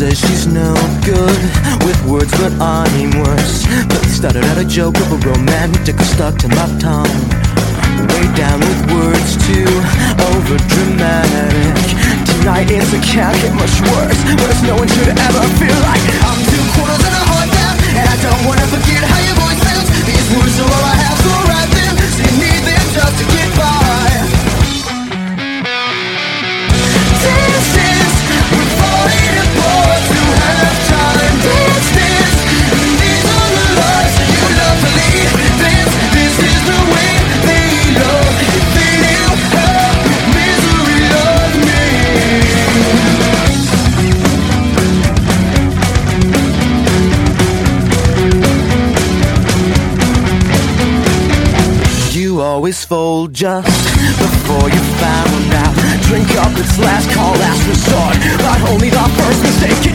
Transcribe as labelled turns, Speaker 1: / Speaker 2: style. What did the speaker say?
Speaker 1: says she's no good with words, but I'm worse. But started out a joke of a romantic stuck to my tongue. Way down with words too over dramatic. Tonight it's a can't get much worse. But no one should ever feel like I'm two quarters and a heart down, and I don't wanna forget how your voice sounds. These words are all always fold just before you found out. Drink up, it's last call, last resort. But only the first mistake.